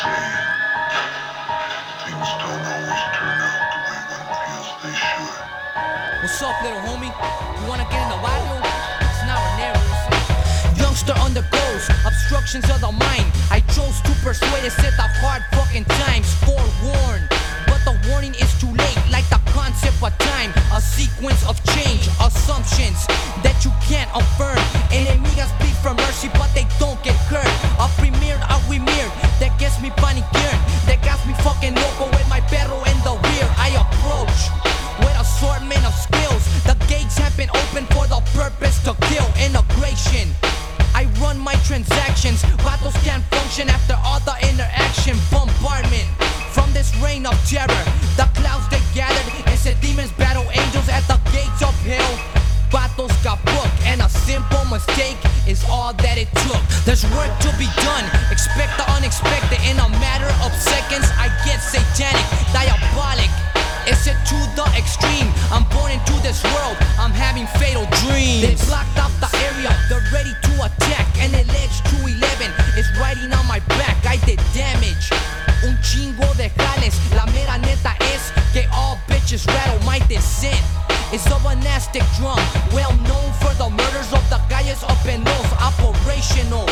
What's up, little homie? You wanna get in the barrio? It's now or never. Youngster undergoes obstructions of the mind. I chose to persuade it, set the hard fucking times. Forewarned, but the warning is too late. Like the of terror. The clouds they gathered and said demons battle angels at the gates of hell. Battles got booked, and a simple mistake is all that it took. There's work to be done. Expect the unexpected. In a matter of seconds, I get satanic, diabolic. It's it to the extreme. I'm born into this world. I'm having fatal dreams. They It's a monastic drum, well known for the murders of the calles up in those operational.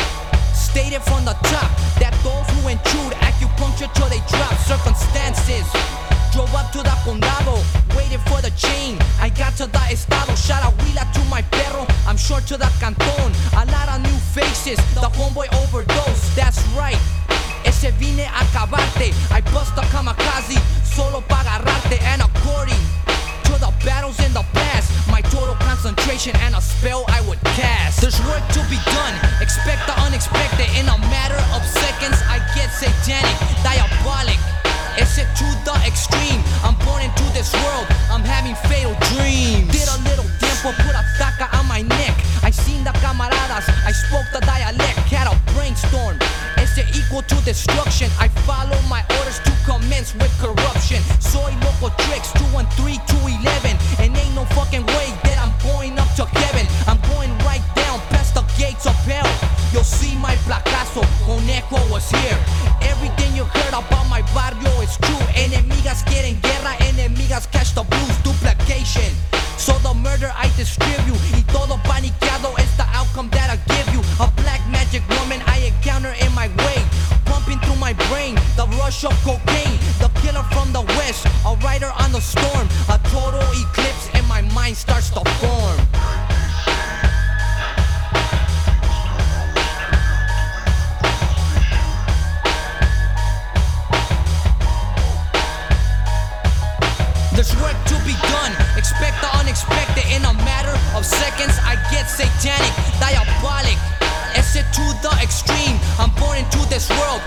Stated from the top that those who intrude acupuncture till they drop circumstances. Drove up to the condado, waited for the chain. I got to the estado, shot a huila to my perro. I'm short to the canton, a lot of new faces. The homeboy overdose, that's right. Ese vine a acabarte. I bust a kamikaze solo pa' agarrarte. And according concentration and a spell I would cast. There's work to be done. Expect the unexpected. In a matter of seconds, I get satanic, diabolic. It to the extreme. I'm born into this world. I'm having fatal dreams. Did a little tiempo, put a taca on my neck. I seen the camaradas. I spoke the dialect. Had a brainstorm. It's equal to destruction. I follow my orders to commence with. To heaven. I'm going right down past the gates of hell. You'll see my placazo. Conejo was here. Everything you heard about my barrio is true. Enemigas quieren guerra. Enemigas catch the blues. Duplication. So the murder I distribute. Y todo paniqueado is the outcome that I give you. A black magic woman I encounter in my way. Pumping through my brain. The rush of cocaine. The killer from the west. A rider on the storm. A There's work to be done. Expect the unexpected. In a matter of seconds, I get satanic, diabolic. It to the extreme. I'm born into this world.